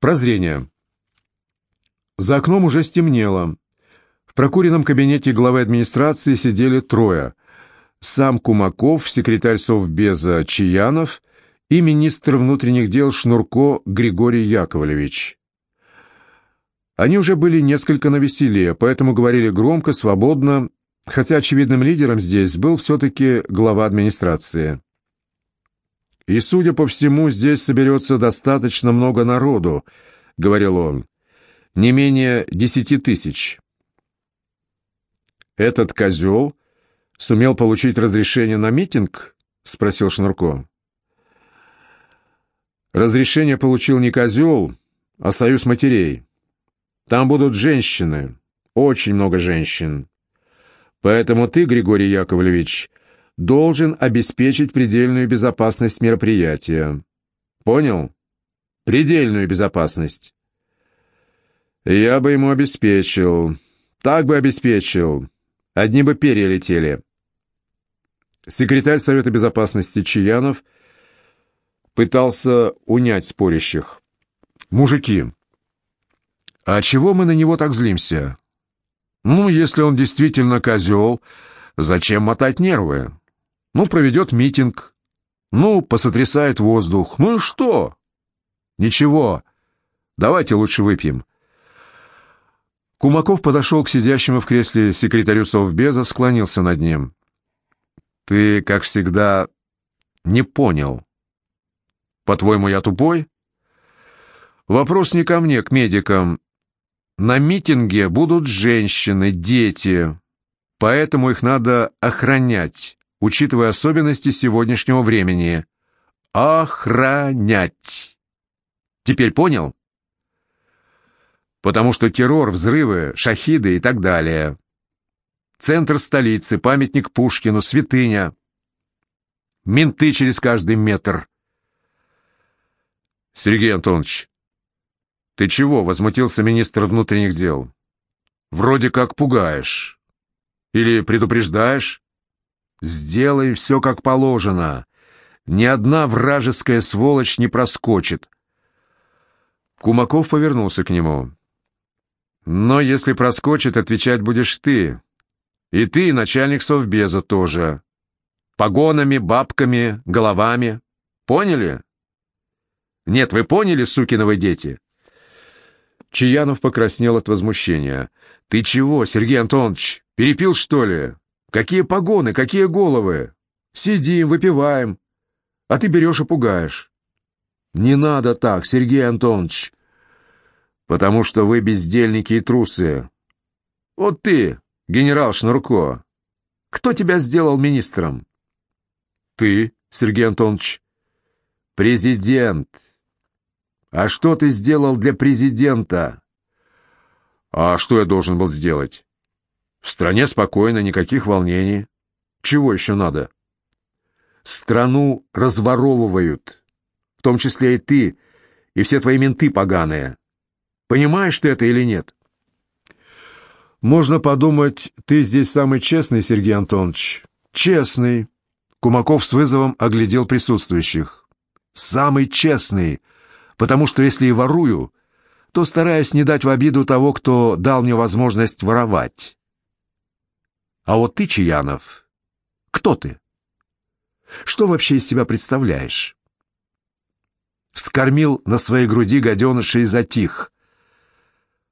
Прозрение. За окном уже стемнело. В прокуренном кабинете главы администрации сидели трое. Сам Кумаков, секретарь Совбеза Чаянов и министр внутренних дел Шнурко Григорий Яковлевич. Они уже были несколько навеселее, поэтому говорили громко, свободно, хотя очевидным лидером здесь был все-таки глава администрации. «И, судя по всему, здесь соберется достаточно много народу», — говорил он, — «не менее десяти тысяч». «Этот козел сумел получить разрешение на митинг?» — спросил Шнурко. «Разрешение получил не козел, а союз матерей. Там будут женщины, очень много женщин. Поэтому ты, Григорий Яковлевич, должен обеспечить предельную безопасность мероприятия. Понял? Предельную безопасность. Я бы ему обеспечил. Так бы обеспечил. Одни бы перья летели. Секретарь Совета Безопасности Чаянов пытался унять спорящих. «Мужики, а чего мы на него так злимся? Ну, если он действительно козел, зачем мотать нервы? Ну, проведет митинг. Ну, посотрясает воздух. Ну и что? Ничего. Давайте лучше выпьем. Кумаков подошел к сидящему в кресле секретарю Совбеза, склонился над ним. «Ты, как всегда, не понял. По-твоему, я тупой?» «Вопрос не ко мне, к медикам. На митинге будут женщины, дети, поэтому их надо охранять учитывая особенности сегодняшнего времени. Охранять. Теперь понял? Потому что террор, взрывы, шахиды и так далее. Центр столицы, памятник Пушкину, святыня. Менты через каждый метр. Сергей Антонович, ты чего, возмутился министр внутренних дел? Вроде как пугаешь. Или предупреждаешь? Сделай все как положено. Ни одна вражеская сволочь не проскочит. Кумаков повернулся к нему. Но если проскочит, отвечать будешь ты. И ты, начальник совбеза тоже. Погонами, бабками, головами. Поняли? Нет, вы поняли, сукиновы дети? Чаянов покраснел от возмущения. «Ты чего, Сергей Антонович, перепил, что ли? Какие погоны, какие головы? Сидим, выпиваем, а ты берешь и пугаешь. Не надо так, Сергей Антонович, потому что вы бездельники и трусы. Вот ты, генерал Шнурко, кто тебя сделал министром? Ты, Сергей Антонович. Президент. А что ты сделал для президента? А что я должен был сделать? В стране спокойно, никаких волнений. Чего еще надо? Страну разворовывают, в том числе и ты, и все твои менты поганые. Понимаешь ты это или нет? Можно подумать, ты здесь самый честный, Сергей Антонович. Честный. Кумаков с вызовом оглядел присутствующих. Самый честный, потому что если и ворую, то стараюсь не дать в обиду того, кто дал мне возможность воровать. А вот ты, Чаянов, кто ты? Что вообще из себя представляешь? Вскормил на своей груди гаденыша и затих.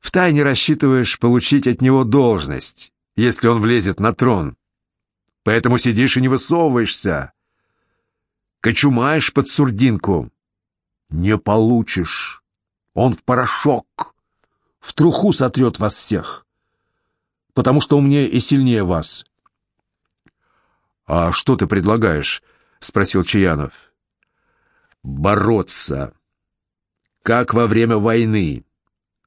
Втайне рассчитываешь получить от него должность, если он влезет на трон. Поэтому сидишь и не высовываешься. Кочумаешь под сурдинку. Не получишь. Он в порошок. В труху сотрет вас всех потому что умнее и сильнее вас». «А что ты предлагаешь?» — спросил Чаянов. «Бороться. Как во время войны.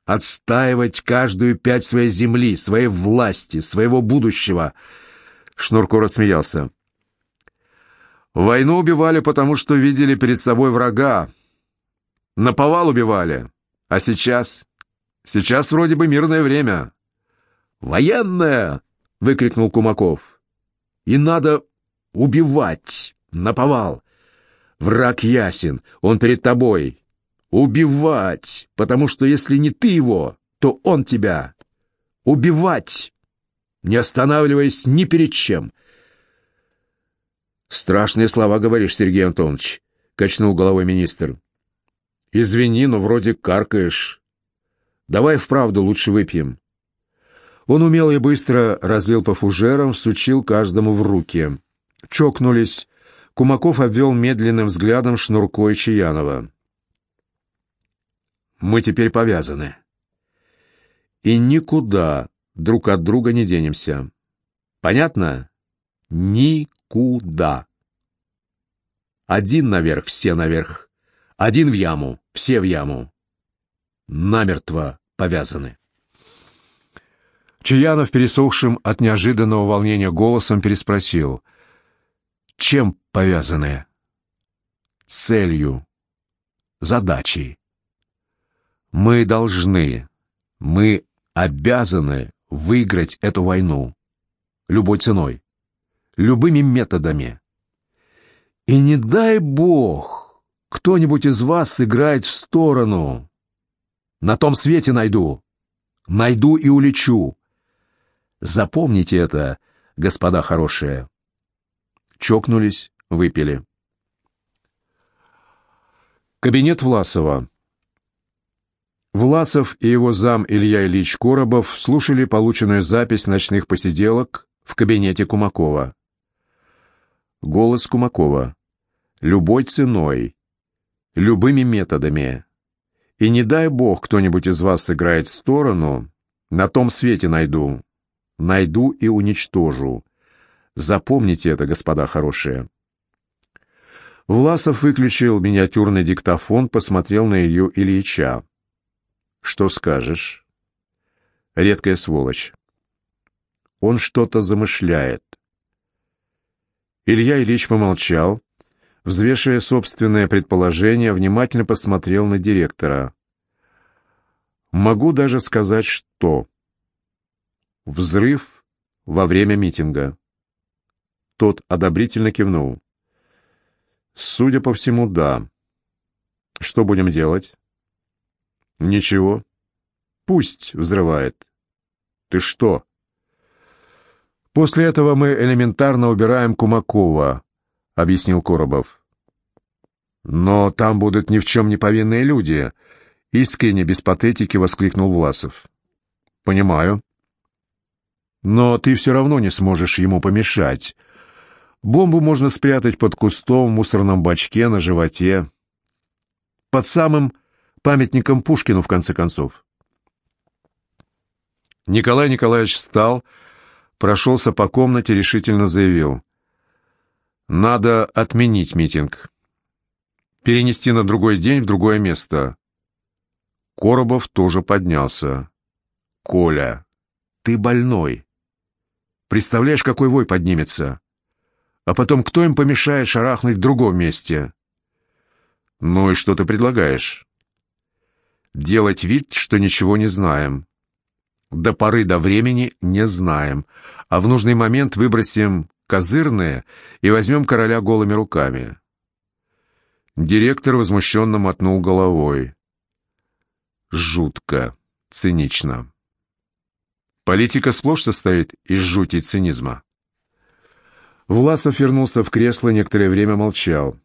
Отстаивать каждую пять своей земли, своей власти, своего будущего». Шнурко рассмеялся. «Войну убивали, потому что видели перед собой врага. Наповал убивали. А сейчас? Сейчас вроде бы мирное время. «Военная!» — выкрикнул Кумаков. «И надо убивать! Наповал! Враг ясен, он перед тобой. Убивать, потому что если не ты его, то он тебя. Убивать, не останавливаясь ни перед чем. Страшные слова говоришь, Сергей Антонович, качнул головой министр. Извини, но вроде каркаешь. Давай вправду лучше выпьем. Он умело и быстро разлил по фужерам, сучил каждому в руки. Чокнулись. Кумаков обвел медленным взглядом Шнурко и Чаянова. «Мы теперь повязаны. И никуда друг от друга не денемся. Понятно? Никуда. Один наверх, все наверх. Один в яму, все в яму. Намертво повязаны». Чаянов, пересохшим от неожиданного волнения голосом, переспросил. «Чем повязаны?» «Целью. Задачей. Мы должны, мы обязаны выиграть эту войну. Любой ценой. Любыми методами. И не дай бог, кто-нибудь из вас сыграет в сторону. На том свете найду. Найду и улечу. Запомните это, господа хорошие. Чокнулись, выпили. Кабинет Власова. Власов и его зам Илья Ильич Коробов слушали полученную запись ночных посиделок в кабинете Кумакова. Голос Кумакова. Любой ценой, любыми методами. И не дай бог кто-нибудь из вас сыграет сторону, на том свете найду, найду и уничтожу. Запомните это, господа хорошие. Власов выключил миниатюрный диктофон, посмотрел на ее Ильича. «Что скажешь?» «Редкая сволочь. Он что-то замышляет». Илья Ильич помолчал, взвешивая собственное предположение, внимательно посмотрел на директора. «Могу даже сказать, что...» Взрыв во время митинга. Тот одобрительно кивнул. Судя по всему, да. Что будем делать? Ничего. Пусть взрывает. Ты что? После этого мы элементарно убираем Кумакова, объяснил Коробов. Но там будут ни в чем не повинные люди, искренне без патетики воскликнул Власов. Понимаю. Но ты все равно не сможешь ему помешать. Бомбу можно спрятать под кустом в мусорном бачке на животе. Под самым памятником Пушкину, в конце концов. Николай Николаевич встал, прошелся по комнате, решительно заявил. «Надо отменить митинг. Перенести на другой день в другое место». Коробов тоже поднялся. «Коля, ты больной. Представляешь, какой вой поднимется? А потом кто им помешает шарахнуть в другом месте? Ну и что ты предлагаешь? Делать вид, что ничего не знаем. До поры до времени не знаем, а в нужный момент выбросим козырные и возьмем короля голыми руками. Директор возмущенно мотнул головой. Жутко, цинично. Политика сплошь состоит из жути и цинизма. Власов вернулся в кресло, некоторое время молчал.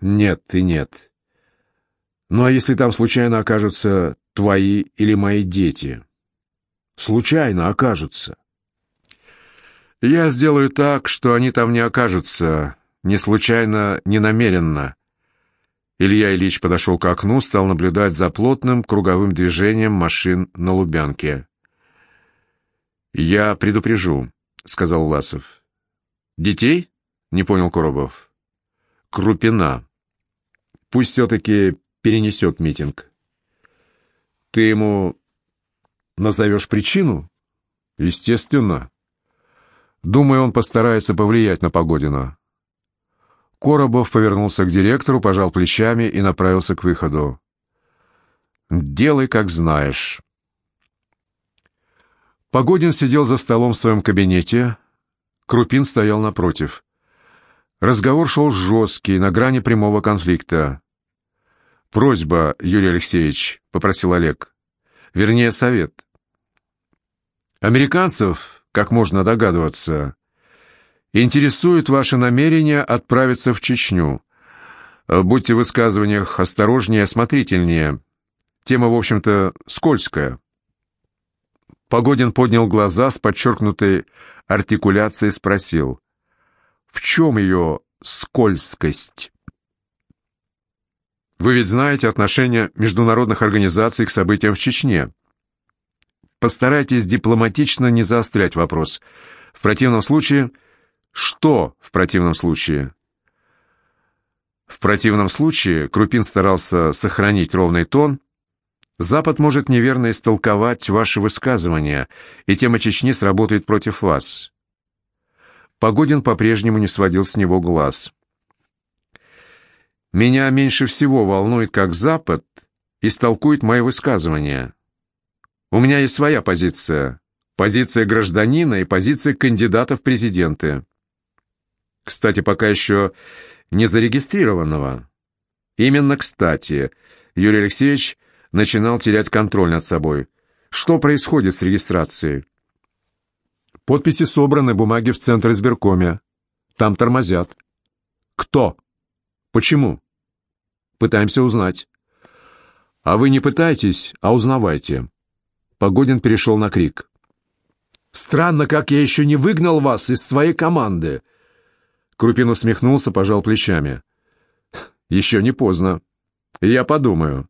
«Нет, ты нет. Ну а если там случайно окажутся твои или мои дети? Случайно окажутся. Я сделаю так, что они там не окажутся, не случайно, не намеренно». Илья Ильич подошел к окну, стал наблюдать за плотным круговым движением машин на Лубянке. «Я предупрежу», — сказал Власов. «Детей?» — не понял Коробов. «Крупина. Пусть все-таки перенесет митинг». «Ты ему назовешь причину?» «Естественно. Думаю, он постарается повлиять на Погодина». Коробов повернулся к директору, пожал плечами и направился к выходу. «Делай, как знаешь». Погодин сидел за столом в своем кабинете, Крупин стоял напротив. Разговор шел жесткий, на грани прямого конфликта. «Просьба, Юрий Алексеевич», — попросил Олег. «Вернее, совет. Американцев, как можно догадываться, интересует ваше намерение отправиться в Чечню. Будьте в высказываниях осторожнее и осмотрительнее. Тема, в общем-то, скользкая». Погодин поднял глаза с подчеркнутой артикуляцией и спросил. «В чем ее скользкость?» Вы ведь знаете отношение международных организаций к событиям в Чечне. Постарайтесь дипломатично не заострять вопрос. В противном случае... Что в противном случае? В противном случае Крупин старался сохранить ровный тон. Запад может неверно истолковать ваши высказывания, и тема Чечни сработает против вас. Погодин по-прежнему не сводил с него глаз. Меня меньше всего волнует, как Запад истолкует мои высказывания. У меня есть своя позиция. Позиция гражданина и позиция кандидата в президенты. Кстати, пока еще не зарегистрированного. Именно кстати, Юрий Алексеевич начинал терять контроль над собой. Что происходит с регистрацией? Подписи собраны, бумаги в Центр избиркоме. Там тормозят. Кто? Почему? Пытаемся узнать. А вы не пытайтесь, а узнавайте. Погодин перешел на крик. Странно, как я еще не выгнал вас из своей команды. Крупин усмехнулся, пожал плечами. Еще не поздно. Я подумаю.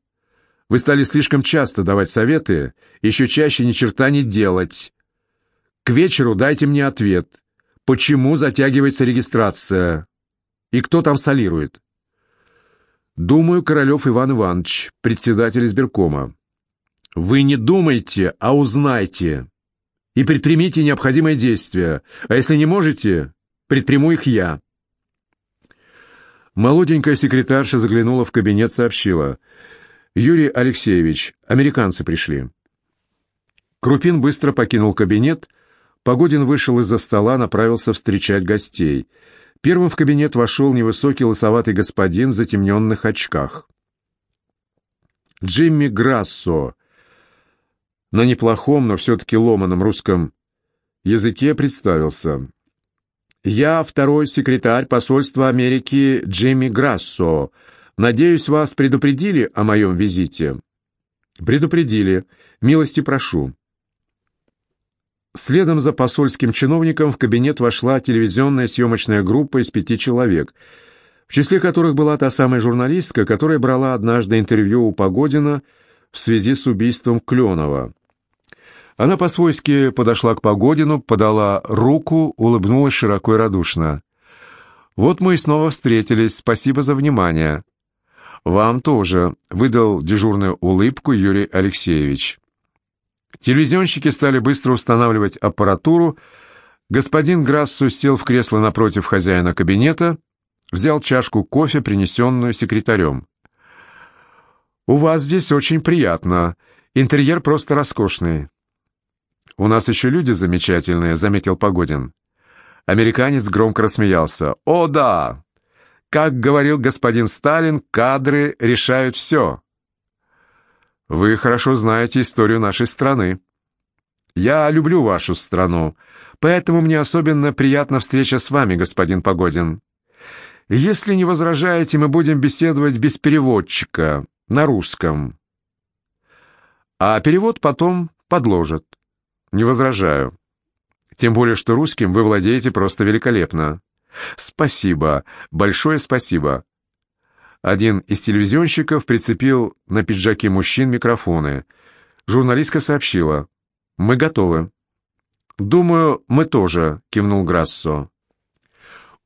Вы стали слишком часто давать советы, еще чаще ни черта не делать. К вечеру дайте мне ответ. Почему затягивается регистрация? И кто там солирует? Думаю, Королев Иван Иванович, председатель избиркома. Вы не думайте, а узнайте. И предпримите необходимые действия. А если не можете, предприму их я. Молоденькая секретарша заглянула в кабинет, сообщила. «Юрий Алексеевич, американцы пришли». Крупин быстро покинул кабинет. Погодин вышел из-за стола, направился встречать гостей – Первым в кабинет вошел невысокий лысоватый господин в затемненных очках. Джимми Грассо на неплохом, но все-таки ломаном русском языке представился. «Я второй секретарь посольства Америки Джимми Грассо. Надеюсь, вас предупредили о моем визите?» «Предупредили. Милости прошу». Следом за посольским чиновником в кабинет вошла телевизионная съемочная группа из пяти человек, в числе которых была та самая журналистка, которая брала однажды интервью у Погодина в связи с убийством Кленова. Она по-свойски подошла к Погодину, подала руку, улыбнулась широко и радушно. «Вот мы и снова встретились. Спасибо за внимание». «Вам тоже», — выдал дежурную улыбку Юрий Алексеевич. Телевизионщики стали быстро устанавливать аппаратуру. Господин Грассу сел в кресло напротив хозяина кабинета, взял чашку кофе, принесенную секретарем. «У вас здесь очень приятно. Интерьер просто роскошный». «У нас еще люди замечательные», — заметил Погодин. Американец громко рассмеялся. «О, да! Как говорил господин Сталин, кадры решают все». Вы хорошо знаете историю нашей страны. Я люблю вашу страну, поэтому мне особенно приятна встреча с вами, господин Погодин. Если не возражаете, мы будем беседовать без переводчика, на русском. А перевод потом подложат. Не возражаю. Тем более, что русским вы владеете просто великолепно. Спасибо, большое спасибо. Один из телевизионщиков прицепил на пиджаки мужчин микрофоны. Журналистка сообщила. «Мы готовы». «Думаю, мы тоже», — кивнул Грассо.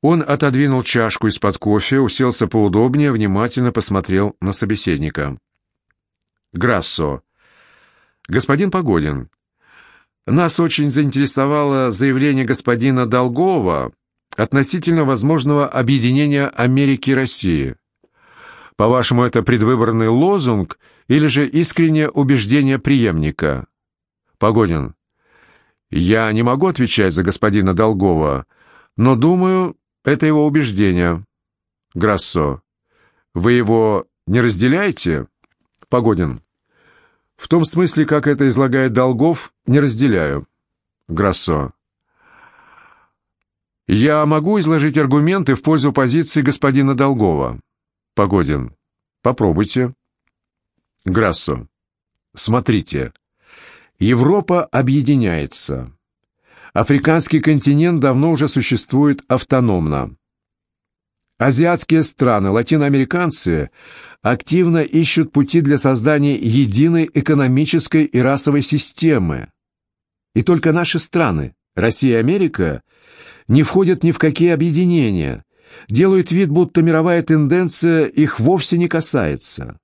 Он отодвинул чашку из-под кофе, уселся поудобнее, внимательно посмотрел на собеседника. «Грассо. Господин Погодин, нас очень заинтересовало заявление господина Долгова относительно возможного объединения Америки и России». По-вашему, это предвыборный лозунг или же искреннее убеждение преемника? Погодин. Я не могу отвечать за господина Долгова, но думаю, это его убеждение. Грассо. Вы его не разделяете? Погодин. В том смысле, как это излагает Долгов, не разделяю. Грассо. Я могу изложить аргументы в пользу позиции господина Долгова. Погодин. Попробуйте. Грассо. Смотрите. Европа объединяется. Африканский континент давно уже существует автономно. Азиатские страны, латиноамериканцы активно ищут пути для создания единой экономической и расовой системы. И только наши страны, Россия и Америка, не входят ни в какие объединения, делают вид, будто мировая тенденция их вовсе не касается.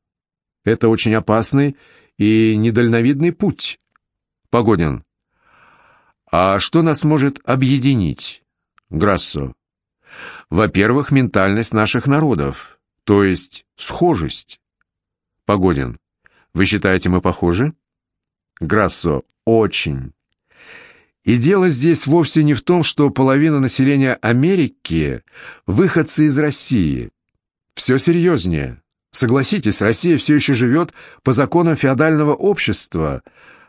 Это очень опасный и недальновидный путь. Погодин. А что нас может объединить? Грассо. Во-первых, ментальность наших народов, то есть схожесть. Погодин. Вы считаете, мы похожи? Грассо. Очень. И дело здесь вовсе не в том, что половина населения Америки – выходцы из России. Все серьезнее. Согласитесь, Россия все еще живет по законам феодального общества,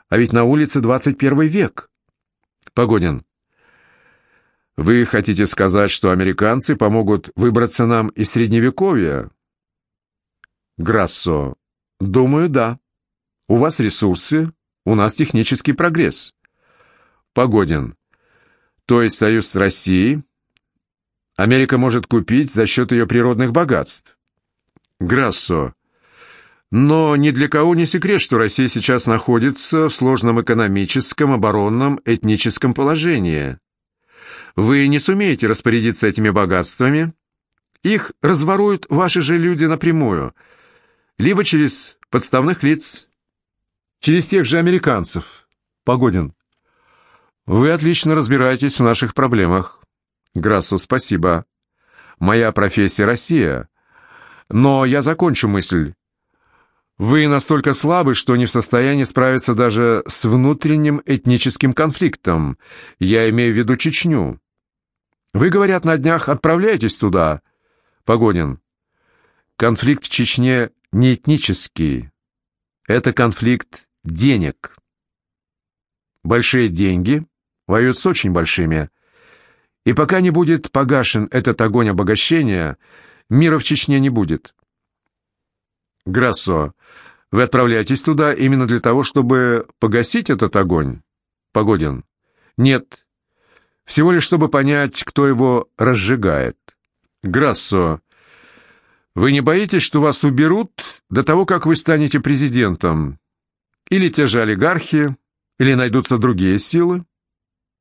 а ведь на улице 21 век. Погодин. Вы хотите сказать, что американцы помогут выбраться нам из Средневековья? Грассо. Думаю, да. У вас ресурсы, у нас технический прогресс. Погодин. То есть союз с Россией Америка может купить за счет ее природных богатств. Грассо. Но ни для кого не секрет, что Россия сейчас находится в сложном экономическом, оборонном, этническом положении. Вы не сумеете распорядиться этими богатствами. Их разворуют ваши же люди напрямую, либо через подставных лиц, через тех же американцев. Погодин. «Вы отлично разбираетесь в наших проблемах». «Грассу, спасибо. Моя профессия — Россия. Но я закончу мысль. Вы настолько слабы, что не в состоянии справиться даже с внутренним этническим конфликтом. Я имею в виду Чечню. Вы, говорят, на днях отправляетесь туда?» Погодин. «Конфликт в Чечне не этнический. Это конфликт денег. Большие деньги воюют с очень большими. И пока не будет погашен этот огонь обогащения, мира в Чечне не будет. Грассо, вы отправляетесь туда именно для того, чтобы погасить этот огонь? Погодин. Нет. Всего лишь чтобы понять, кто его разжигает. Грассо, вы не боитесь, что вас уберут до того, как вы станете президентом? Или те же олигархи, или найдутся другие силы?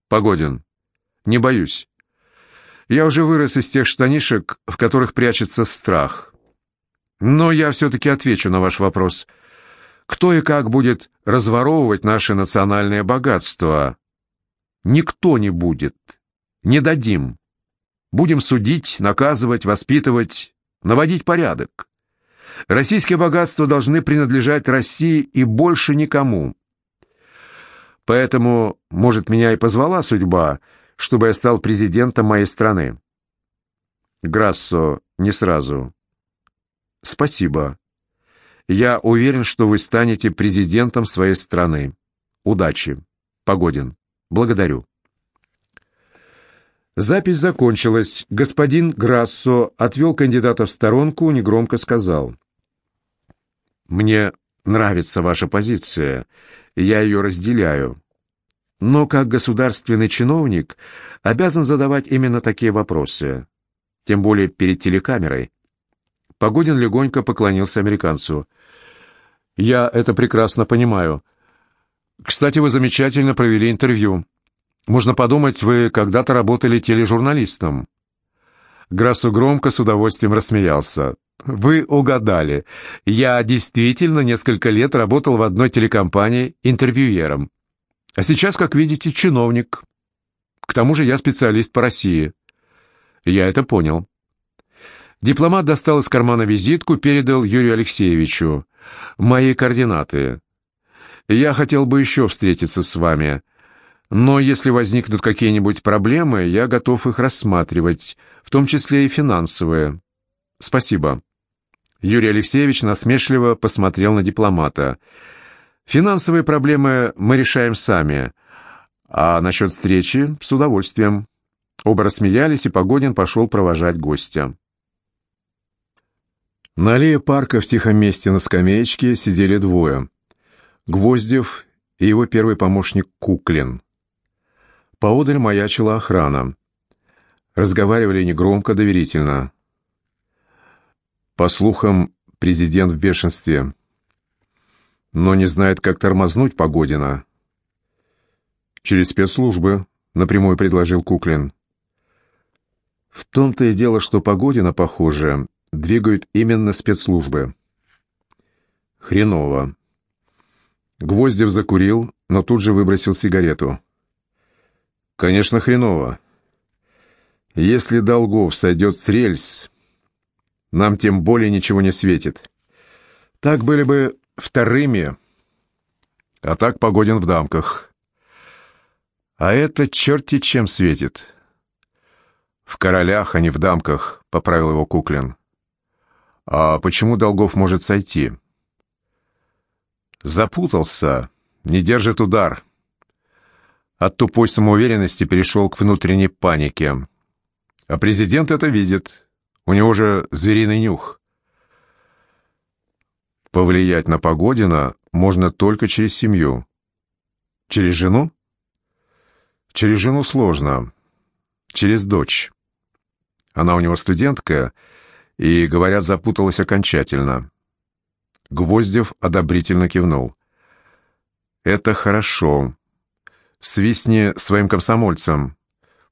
Погодин. Не боюсь. Я уже вырос из тех штанишек, в которых прячется страх. Но я все-таки отвечу на ваш вопрос. Кто и как будет разворовывать наше национальное богатство? Никто не будет. Не дадим. Будем судить, наказывать, воспитывать, наводить порядок. Российские богатства должны принадлежать России и больше никому. Поэтому, может, меня и позвала судьба, чтобы я стал президентом моей страны. Грассо, не сразу. Спасибо. Я уверен, что вы станете президентом своей страны. Удачи. Погодин. Благодарю. Запись закончилась. Господин Грассо отвел кандидата в сторонку, негромко сказал. «Мне нравится ваша позиция я ее разделяю. Но как государственный чиновник обязан задавать именно такие вопросы, тем более перед телекамерой. Погодин легонько поклонился американцу. «Я это прекрасно понимаю. Кстати, вы замечательно провели интервью. Можно подумать, вы когда-то работали тележурналистом». Грассу громко с удовольствием рассмеялся. Вы угадали. Я действительно несколько лет работал в одной телекомпании интервьюером. А сейчас, как видите, чиновник. К тому же я специалист по России. Я это понял. Дипломат достал из кармана визитку, передал Юрию Алексеевичу. Мои координаты. Я хотел бы еще встретиться с вами. Но если возникнут какие-нибудь проблемы, я готов их рассматривать, в том числе и финансовые. Спасибо. Юрий Алексеевич насмешливо посмотрел на дипломата. «Финансовые проблемы мы решаем сами, а насчет встречи — с удовольствием». Оба рассмеялись, и Погодин пошел провожать гостя. На аллее парка в тихом месте на скамеечке сидели двое. Гвоздев и его первый помощник Куклин. Поодаль маячила охрана. Разговаривали негромко, доверительно. По слухам, президент в бешенстве. Но не знает, как тормознуть Погодина. «Через спецслужбы», — напрямую предложил Куклин. В том-то и дело, что Погодина, похоже, двигают именно спецслужбы. Хреново. Гвоздев закурил, но тут же выбросил сигарету. Конечно, хреново. Если Долгов сойдет с рельс, нам тем более ничего не светит. Так были бы вторыми, а так Погодин в дамках. А это черти чем светит. «В королях, а не в дамках», — поправил его Куклин. «А почему Долгов может сойти?» «Запутался, не держит удар». От тупой самоуверенности перешел к внутренней панике. А президент это видит. У него же звериный нюх. Повлиять на Погодина можно только через семью. Через жену? Через жену сложно. Через дочь. Она у него студентка и, говорят, запуталась окончательно. Гвоздев одобрительно кивнул. «Это хорошо. Свистни своим комсомольцам.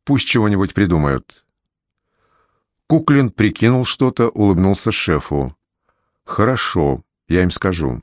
Пусть чего-нибудь придумают». Куклин прикинул что-то, улыбнулся шефу. «Хорошо, я им скажу».